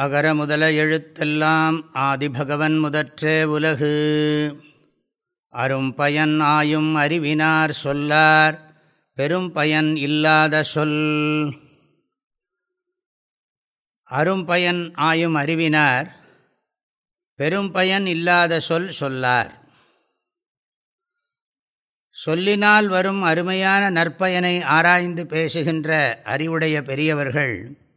அகர முதல எழுத்தெல்லாம் ஆதிபகவன் முதற்றே உலகு. அரும் பயன் ஆயும் அறிவினார் சொல்லார் பெரும் பயன் இல்லாத சொல். அரும் பயன் ஆயும் அறிவினார் பெரும் பயன் இல்லாத சொல் சொல்லார். சொல்லினால் வரும் அருமையான நற்பயனை ஆராய்ந்து பேசுகின்ற அறிவுடைய பெரியவர்கள்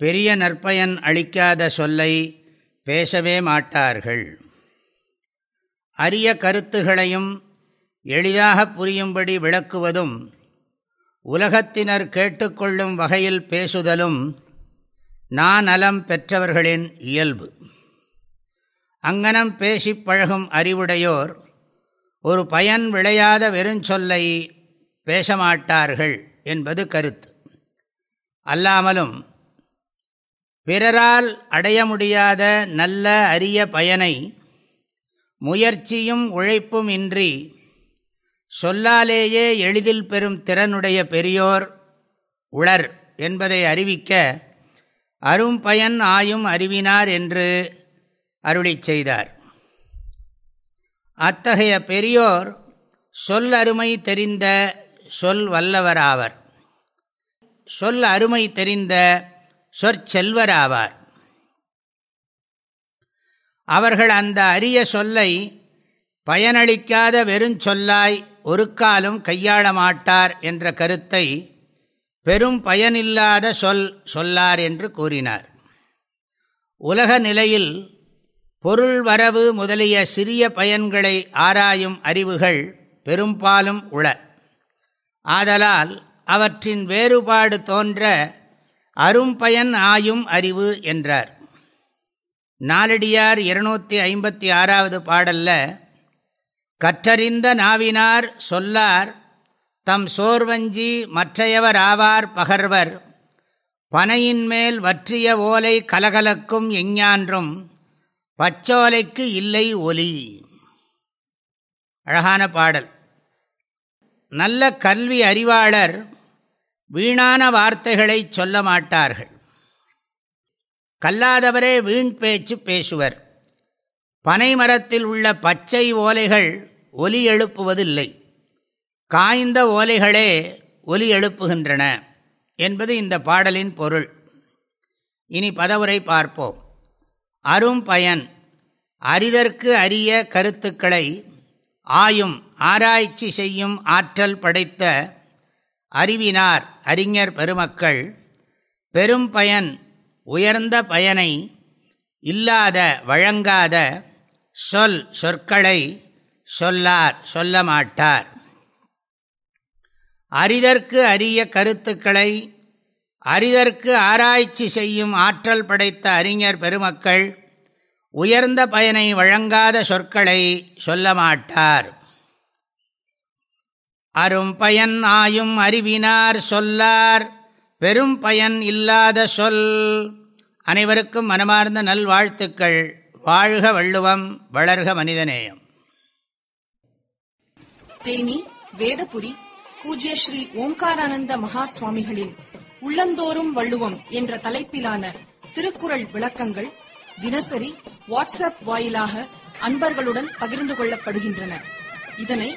பெரிய நற்பயன் அளிக்காத சொல்லை பேசவே மாட்டார்கள். அரிய கருத்துகளையும் எளிதாக புரியும்படி விளக்குவதும் உலகத்தினர் கேட்டுக்கொள்ளும் வகையில் பேசுதலும் நாநலம் பெற்றவர்களின் இயல்பு. அங்கனம் பேசி பழகும் அறிவுடையோர் ஒரு பயன் விளையாத வெறுஞ்சொல்லை பேசமாட்டார்கள் என்பது கருத்து. அல்லாமலும் பிறரால் அடைய முடியாத நல்ல அரிய பயனை முயற்சியும் உழைப்பும் இன்றி சொல்லாலேயே எளிதில் பெறும் திறனுடைய பெரியோர் உளர் என்பதை அறிவிக்க அரும் பயன் ஆயும் அறிவினார் என்று அருளி செய்தார். அத்தகைய பெரியோர் சொல் அருமை தெரிந்த சொல் வல்லவராவர். சொல் அருமை தெரிந்த சொற்செல்வராவார். அவர்கள் அந்த அரிய சொல்லை பயனளிக்காத வெறுஞ்சொல்லாய் ஒரு காலும் கையாள மாட்டார் என்ற கருத்தை பெரும் பயனில்லாத சொல் சொல்லார் என்று கூறினார். உலக நிலையில் பொருள் வரவு முதலிய சிறிய பயன்களை ஆராயும் அறிவுகள் பெரும்பாலும் உள. ஆதலால் அவற்றின் வேறுபாடு தோன்ற அரும்பயன் ஆயும் அறிவு என்றார். நாலடியார் இருநூற்றி ஐம்பத்தி ஆறாவது பாடல்ல கற்றறிந்த நாவினார் சொல்லார் தம் சோர்வஞ்சி மற்றையவர் ஆவார் பகர்வர் பனையின் மேல் வற்றிய ஓலை கலகலக்கும் எஞ்ஞான்றும் பச்சோலைக்கு இல்லை ஒலி. அழகான பாடல். நல்ல கல்வி அறிவாளர் வீணான வார்த்தைகளை சொல்ல மாட்டார்கள். கல்லாதவரே வீண் பேச்சு பேசுவர். பனை மரத்தில் உள்ள பச்சை ஓலைகள் ஒலி எழுப்புவதில்லை. காய்ந்த ஓலைகளே ஒலி எழுப்புகின்றன என்பது இந்த பாடலின் பொருள். இனி பதவுரை பார்ப்போம். அரும் பயன் அரிதற்கு அரிய கருத்துக்களை ஆயும் ஆராய்ச்சி செய்யும் ஆற்றல் படைத்த அறிவினார் அறிஞர் பெருமக்கள் பெரும் பயன் உயர்ந்த பயனை இல்லாத வழங்காத சொல் சொற்களை சொல்லார் சொல்ல மாட்டார். அரிதற்கு அரிய கருத்துக்களை அரிதற்கு ஆராய்ச்சி செய்யும் ஆற்றல் படைத்த அறிஞர் பெருமக்கள் உயர்ந்த பயனை வழங்காத சொற்களை சொல்ல மாட்டார். அரும் பயன் ஆயும் அறிவினார் சொல்லார். பெரும் பயன் இல்லாத சொல். அனைவருக்கும் மனமார்ந்த நல்வாழ்த்துக்கள். வாழ்க வள்ளுவம் வளர்க மனிதநேயம். தேனி வேதபுரி பூஜ்ய ஸ்ரீ ஓம்காரானந்த மகா சுவாமிகளின் உள்ளந்தோறும் வள்ளுவம் என்ற தலைப்பிலான திருக்குறள் விளக்கங்கள் தினசரி வாட்ஸ்அப் வாயிலாக அன்பர்களுடன் பகிர்ந்து கொள்ளப்படுகின்றன. இதனை